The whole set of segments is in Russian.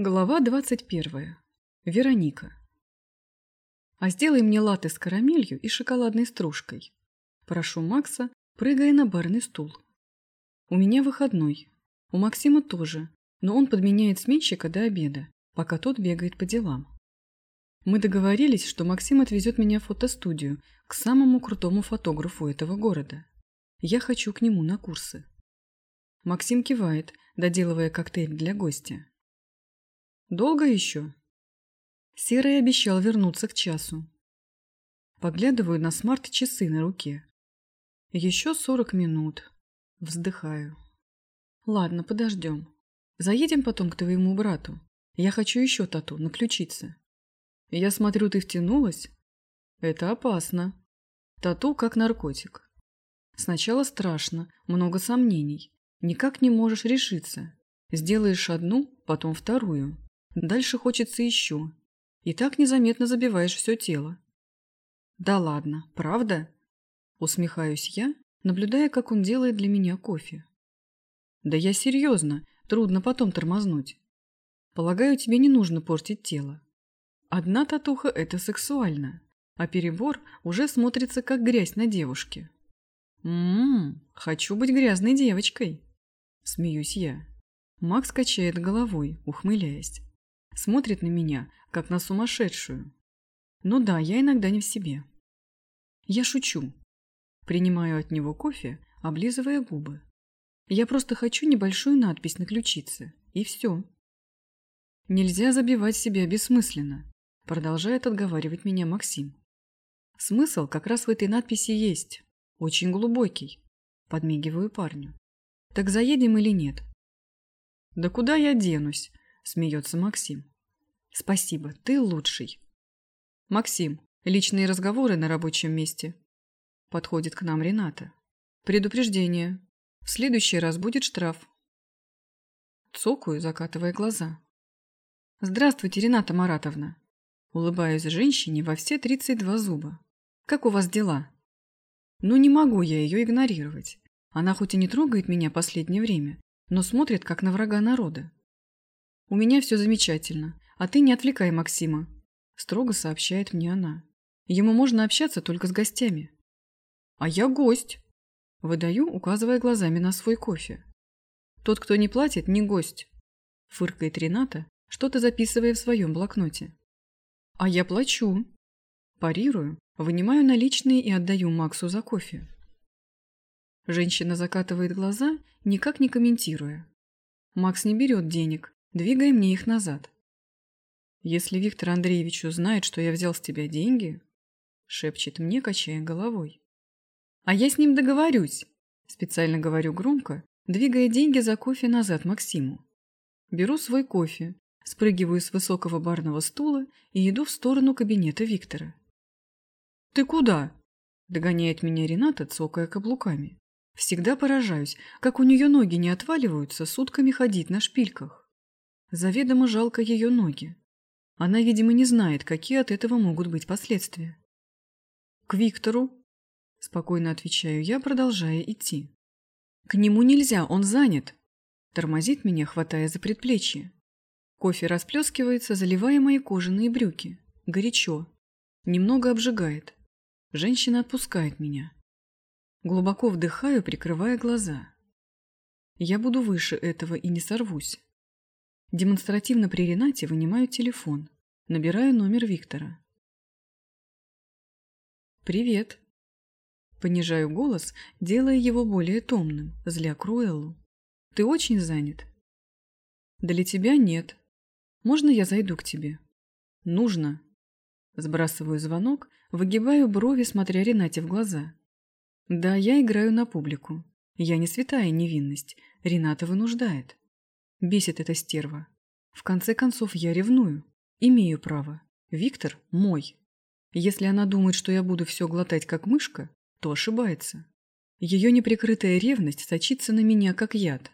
Глава 21. Вероника. «А сделай мне латте с карамелью и шоколадной стружкой». Прошу Макса, прыгая на барный стул. «У меня выходной. У Максима тоже, но он подменяет сменщика до обеда, пока тот бегает по делам. Мы договорились, что Максим отвезет меня в фотостудию к самому крутому фотографу этого города. Я хочу к нему на курсы». Максим кивает, доделывая коктейль для гостя. «Долго еще?» Серый обещал вернуться к часу. Поглядываю на смарт-часы на руке. Еще сорок минут. Вздыхаю. Ладно, подождем. Заедем потом к твоему брату. Я хочу еще тату на ключице. Я смотрю, ты втянулась? Это опасно. Тату как наркотик. Сначала страшно, много сомнений. Никак не можешь решиться. Сделаешь одну, потом вторую. Дальше хочется еще. И так незаметно забиваешь все тело. Да ладно, правда? Усмехаюсь я, наблюдая, как он делает для меня кофе. Да я серьезно, трудно потом тормознуть. Полагаю, тебе не нужно портить тело. Одна татуха – это сексуально, а перебор уже смотрится как грязь на девушке. Ммм, хочу быть грязной девочкой. Смеюсь я. Макс качает головой, ухмыляясь. Смотрит на меня, как на сумасшедшую. Ну да, я иногда не в себе. Я шучу. Принимаю от него кофе, облизывая губы. Я просто хочу небольшую надпись на ключице. И все. Нельзя забивать себя бессмысленно, продолжает отговаривать меня Максим. Смысл как раз в этой надписи есть. Очень глубокий. Подмигиваю парню. Так заедем или нет? Да куда я денусь? Смеется Максим. Спасибо, ты лучший. Максим, личные разговоры на рабочем месте. Подходит к нам Рената. Предупреждение. В следующий раз будет штраф. Цокаю, закатывая глаза. Здравствуйте, Рената Маратовна. Улыбаюсь женщине во все 32 зуба. Как у вас дела? Ну не могу я ее игнорировать. Она хоть и не трогает меня последнее время, но смотрит как на врага народа. У меня все замечательно, а ты не отвлекай Максима, строго сообщает мне она. Ему можно общаться только с гостями. А я гость, выдаю, указывая глазами на свой кофе. Тот, кто не платит, не гость, фыркает Рената, что-то записывая в своем блокноте. А я плачу. Парирую, вынимаю наличные и отдаю Максу за кофе. Женщина закатывает глаза, никак не комментируя. Макс не берет денег, двигая мне их назад. «Если Виктор Андреевич узнает, что я взял с тебя деньги...» шепчет мне, качая головой. «А я с ним договорюсь!» специально говорю громко, двигая деньги за кофе назад Максиму. Беру свой кофе, спрыгиваю с высокого барного стула и иду в сторону кабинета Виктора. «Ты куда?» – догоняет меня Рената, цокая каблуками. Всегда поражаюсь, как у нее ноги не отваливаются сутками ходить на шпильках. Заведомо жалко ее ноги. Она, видимо, не знает, какие от этого могут быть последствия. «К Виктору», – спокойно отвечаю я, продолжая идти. «К нему нельзя, он занят», – тормозит меня, хватая за предплечье. Кофе расплескивается, заливая мои кожаные брюки. Горячо. Немного обжигает. Женщина отпускает меня. Глубоко вдыхаю, прикрывая глаза. Я буду выше этого и не сорвусь. Демонстративно при Ренате вынимаю телефон. Набираю номер Виктора. «Привет». Понижаю голос, делая его более томным, зля Круэллу. «Ты очень занят?» «Для тебя нет. Можно я зайду к тебе?» «Нужно». Сбрасываю звонок, выгибаю брови, смотря Ренате в глаза. Да, я играю на публику. Я не святая невинность. Рената вынуждает. Бесит эта стерва. В конце концов, я ревную. Имею право. Виктор мой. Если она думает, что я буду все глотать как мышка, то ошибается. Ее неприкрытая ревность сочится на меня, как яд.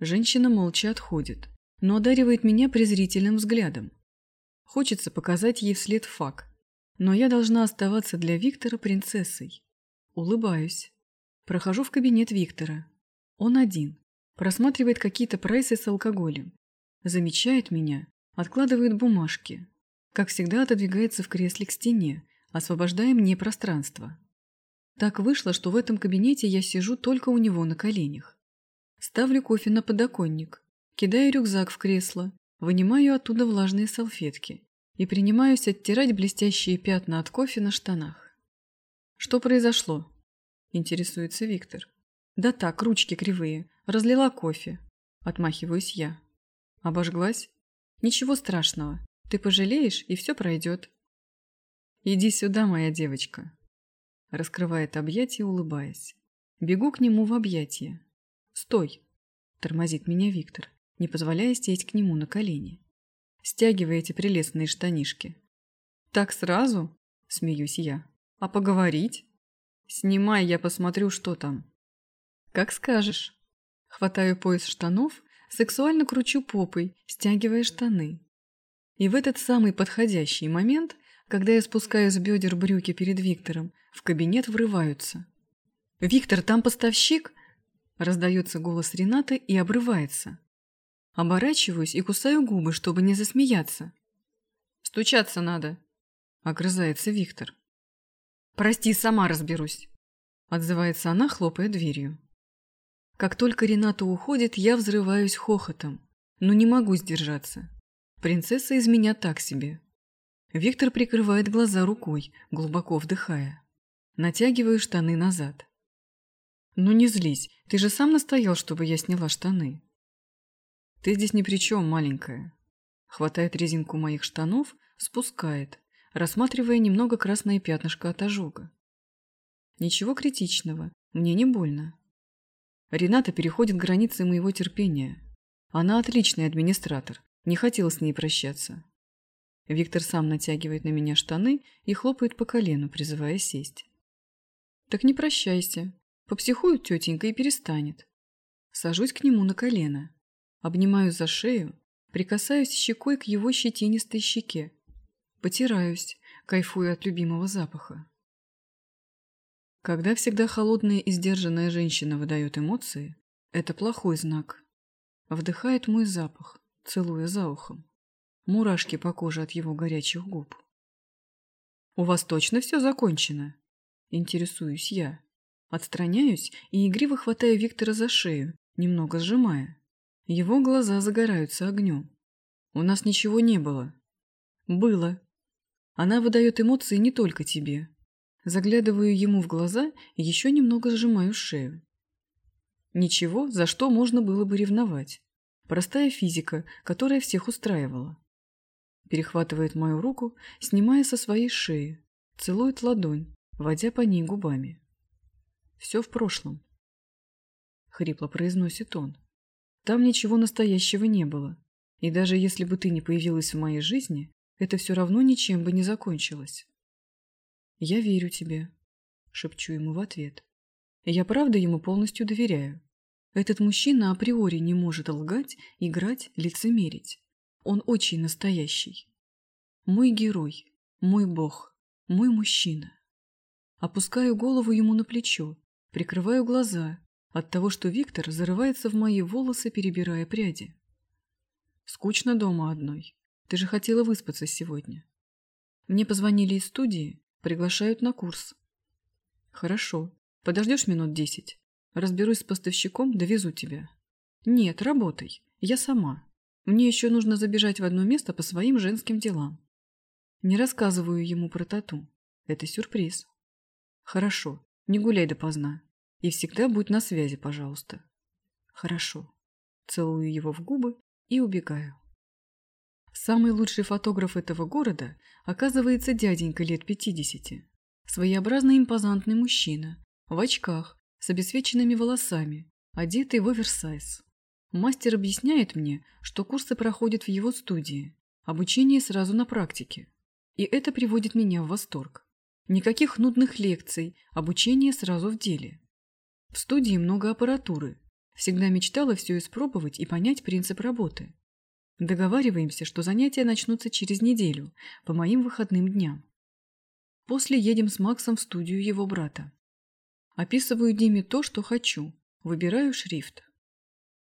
Женщина молча отходит, но одаривает меня презрительным взглядом. Хочется показать ей вслед фак, но я должна оставаться для Виктора принцессой. Улыбаюсь. Прохожу в кабинет Виктора. Он один. Просматривает какие-то прайсы с алкоголем. Замечает меня, откладывает бумажки. Как всегда отодвигается в кресле к стене, освобождая мне пространство. Так вышло, что в этом кабинете я сижу только у него на коленях. Ставлю кофе на подоконник, кидаю рюкзак в кресло, вынимаю оттуда влажные салфетки и принимаюсь оттирать блестящие пятна от кофе на штанах. «Что произошло?» – интересуется Виктор. «Да так, ручки кривые. Разлила кофе». Отмахиваюсь я. Обожглась? Ничего страшного. Ты пожалеешь, и все пройдет. Иди сюда, моя девочка. Раскрывает объятия, улыбаясь. Бегу к нему в объятия. Стой! Тормозит меня Виктор, не позволяя сесть к нему на колени. Стягивая эти прелестные штанишки. Так сразу? Смеюсь я. А поговорить? Снимай, я посмотрю, что там. Как скажешь. Хватаю пояс штанов, сексуально кручу попой, стягивая штаны. И в этот самый подходящий момент, когда я спускаю с бедер брюки перед Виктором, в кабинет врываются. «Виктор, там поставщик?» Раздается голос Ренаты и обрывается. Оборачиваюсь и кусаю губы, чтобы не засмеяться. «Стучаться надо», — огрызается Виктор. «Прости, сама разберусь», — отзывается она, хлопая дверью. Как только Рената уходит, я взрываюсь хохотом, но не могу сдержаться. Принцесса из меня так себе. Виктор прикрывает глаза рукой, глубоко вдыхая. Натягиваю штаны назад. «Ну не злись, ты же сам настоял, чтобы я сняла штаны». «Ты здесь ни при чем, маленькая». Хватает резинку моих штанов, спускает, рассматривая немного красное пятнышко от ожога. «Ничего критичного, мне не больно». Рената переходит границы моего терпения. Она отличный администратор, не хотел с ней прощаться. Виктор сам натягивает на меня штаны и хлопает по колену, призывая сесть. «Так не прощайся. Попсихует тетенька и перестанет». Сажусь к нему на колено. Обнимаю за шею, прикасаюсь щекой к его щетинистой щеке. Потираюсь, кайфую от любимого запаха. Когда всегда холодная и сдержанная женщина выдает эмоции, это плохой знак. Вдыхает мой запах, целуя за ухом. Мурашки по коже от его горячих губ. «У вас точно все закончено?» Интересуюсь я. Отстраняюсь и игриво хватаю Виктора за шею, немного сжимая. Его глаза загораются огнем. «У нас ничего не было». «Было». Она выдает эмоции не только тебе, Заглядываю ему в глаза и еще немного сжимаю шею. Ничего, за что можно было бы ревновать. Простая физика, которая всех устраивала. Перехватывает мою руку, снимая со своей шеи, целует ладонь, водя по ней губами. Все в прошлом. Хрипло произносит он. Там ничего настоящего не было. И даже если бы ты не появилась в моей жизни, это все равно ничем бы не закончилось. «Я верю тебе», — шепчу ему в ответ. Я правда ему полностью доверяю. Этот мужчина априори не может лгать, играть, лицемерить. Он очень настоящий. Мой герой, мой бог, мой мужчина. Опускаю голову ему на плечо, прикрываю глаза от того, что Виктор зарывается в мои волосы, перебирая пряди. Скучно дома одной. Ты же хотела выспаться сегодня. Мне позвонили из студии, Приглашают на курс. Хорошо. Подождешь минут десять? Разберусь с поставщиком, довезу тебя. Нет, работай. Я сама. Мне еще нужно забежать в одно место по своим женским делам. Не рассказываю ему про тату. Это сюрприз. Хорошо. Не гуляй допоздна. И всегда будь на связи, пожалуйста. Хорошо. Целую его в губы и убегаю. Самый лучший фотограф этого города оказывается дяденька лет пятидесяти. Своеобразный импозантный мужчина, в очках, с обесвеченными волосами, одетый в оверсайз. Мастер объясняет мне, что курсы проходят в его студии, обучение сразу на практике. И это приводит меня в восторг. Никаких нудных лекций, обучение сразу в деле. В студии много аппаратуры. Всегда мечтала все испробовать и понять принцип работы. Договариваемся, что занятия начнутся через неделю, по моим выходным дням. После едем с Максом в студию его брата. Описываю Диме то, что хочу, выбираю шрифт.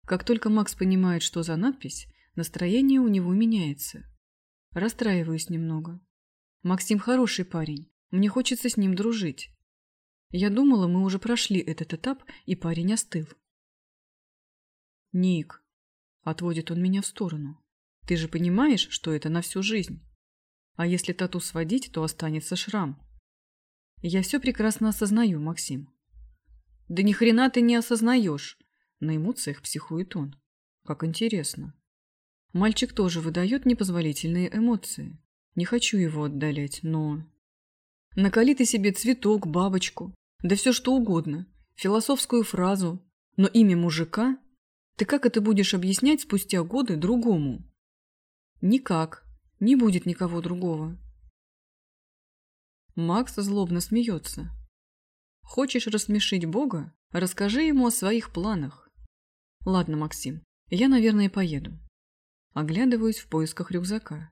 Как только Макс понимает, что за надпись, Настроение у него меняется. Расстраиваюсь немного. Максим хороший парень, мне хочется с ним дружить. Я думала, мы уже прошли этот этап, и парень остыл. «Ник», — отводит он меня в сторону, — «ты же понимаешь, что это на всю жизнь? А если тату сводить, то останется шрам». Я все прекрасно осознаю, Максим. Да ни хрена ты не осознаешь. На эмоциях психует он. Как интересно. Мальчик тоже выдает непозволительные эмоции. Не хочу его отдалять, но... Накали ты себе цветок, бабочку, да все что угодно, философскую фразу, но имя мужика ты как это будешь объяснять спустя годы другому? Никак. Не будет никого другого. Макс злобно смеется. Хочешь рассмешить Бога? Расскажи ему о своих планах. Ладно, Максим, я, наверное, поеду. Оглядываюсь в поисках рюкзака.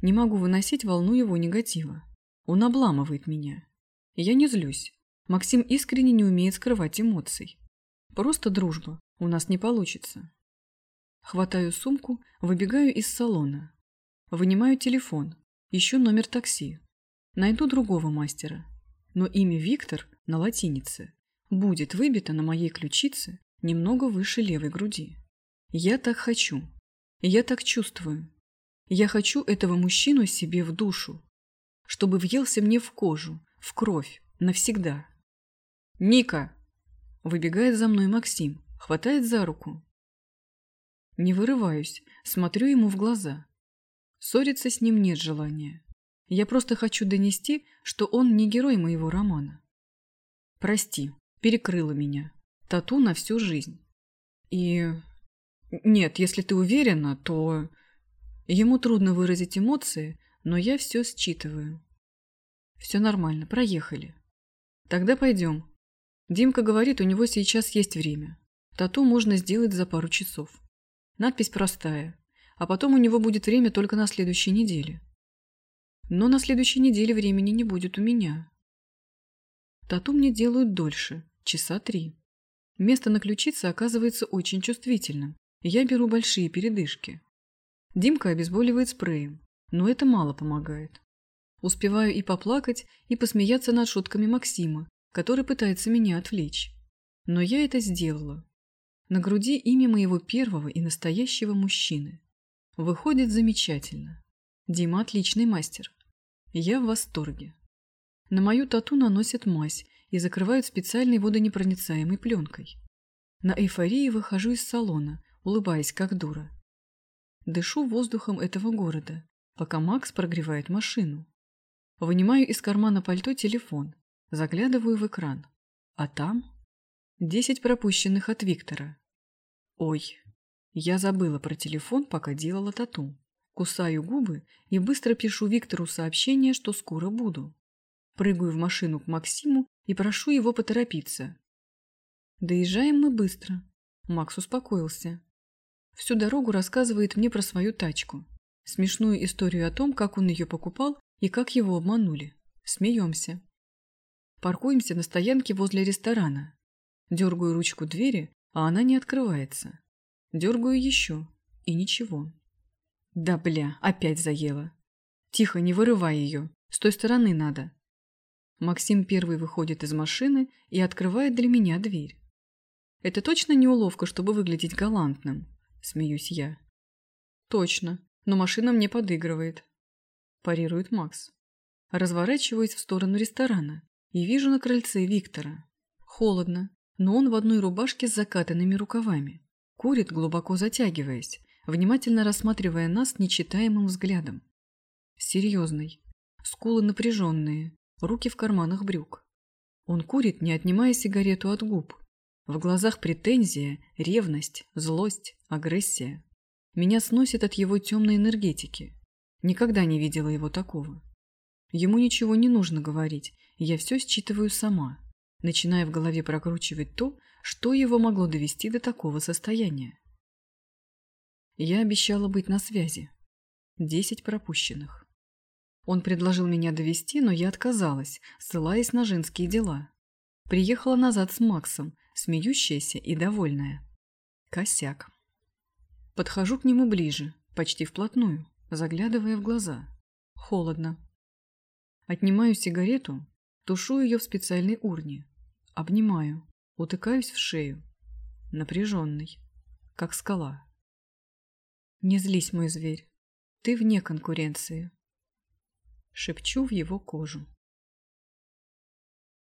Не могу выносить волну его негатива. Он обламывает меня. Я не злюсь. Максим искренне не умеет скрывать эмоций. Просто дружба. У нас не получится. Хватаю сумку, выбегаю из салона. Вынимаю телефон, ищу номер такси. Найду другого мастера. Но имя Виктор на латинице будет выбито на моей ключице немного выше левой груди. Я так хочу. Я так чувствую. Я хочу этого мужчину себе в душу, чтобы въелся мне в кожу, в кровь, навсегда. «Ника!» Выбегает за мной Максим, хватает за руку. Не вырываюсь, смотрю ему в глаза. Ссориться с ним нет желания. Я просто хочу донести, что он не герой моего романа. Прости, перекрыла меня. Тату на всю жизнь. И... Нет, если ты уверена, то... Ему трудно выразить эмоции, но я все считываю. Все нормально, проехали. Тогда пойдем. Димка говорит, у него сейчас есть время. Тату можно сделать за пару часов. Надпись простая, а потом у него будет время только на следующей неделе. Но на следующей неделе времени не будет у меня. Тату мне делают дольше, часа три. Место на ключице оказывается очень чувствительным, я беру большие передышки. Димка обезболивает спреем, но это мало помогает. Успеваю и поплакать, и посмеяться над шутками Максима, который пытается меня отвлечь. Но я это сделала. На груди имя моего первого и настоящего мужчины. Выходит замечательно. Дима отличный мастер. Я в восторге. На мою тату наносят мазь и закрывают специальной водонепроницаемой пленкой. На эйфории выхожу из салона, улыбаясь как дура. Дышу воздухом этого города, пока Макс прогревает машину. Вынимаю из кармана пальто телефон, заглядываю в экран. А там... Десять пропущенных от Виктора. Ой, я забыла про телефон, пока делала тату. Кусаю губы и быстро пишу Виктору сообщение, что скоро буду. Прыгаю в машину к Максиму и прошу его поторопиться. Доезжаем мы быстро. Макс успокоился. Всю дорогу рассказывает мне про свою тачку. Смешную историю о том, как он ее покупал и как его обманули. Смеемся. Паркуемся на стоянке возле ресторана. Дергаю ручку двери, а она не открывается. Дергаю еще. И ничего. Да бля, опять заела. Тихо, не вырывай ее. С той стороны надо. Максим первый выходит из машины и открывает для меня дверь. Это точно не уловка, чтобы выглядеть галантным? Смеюсь я. Точно, но машина мне подыгрывает. Парирует Макс. Разворачиваюсь в сторону ресторана и вижу на крыльце Виктора. Холодно, но он в одной рубашке с закатанными рукавами. Курит, глубоко затягиваясь, внимательно рассматривая нас нечитаемым взглядом. Серьезный, скулы напряженные, руки в карманах брюк. Он курит, не отнимая сигарету от губ. В глазах претензия, ревность, злость, агрессия. Меня сносит от его темной энергетики. Никогда не видела его такого. Ему ничего не нужно говорить, я все считываю сама, начиная в голове прокручивать то, что его могло довести до такого состояния. Я обещала быть на связи. Десять пропущенных. Он предложил меня довести, но я отказалась, ссылаясь на женские дела. Приехала назад с Максом, смеющаяся и довольная. Косяк. Подхожу к нему ближе, Почти вплотную, заглядывая в глаза. Холодно. Отнимаю сигарету, тушу ее в специальной урне. Обнимаю, утыкаюсь в шею. Напряженный, как скала. Не злись, мой зверь. Ты вне конкуренции. Шепчу в его кожу.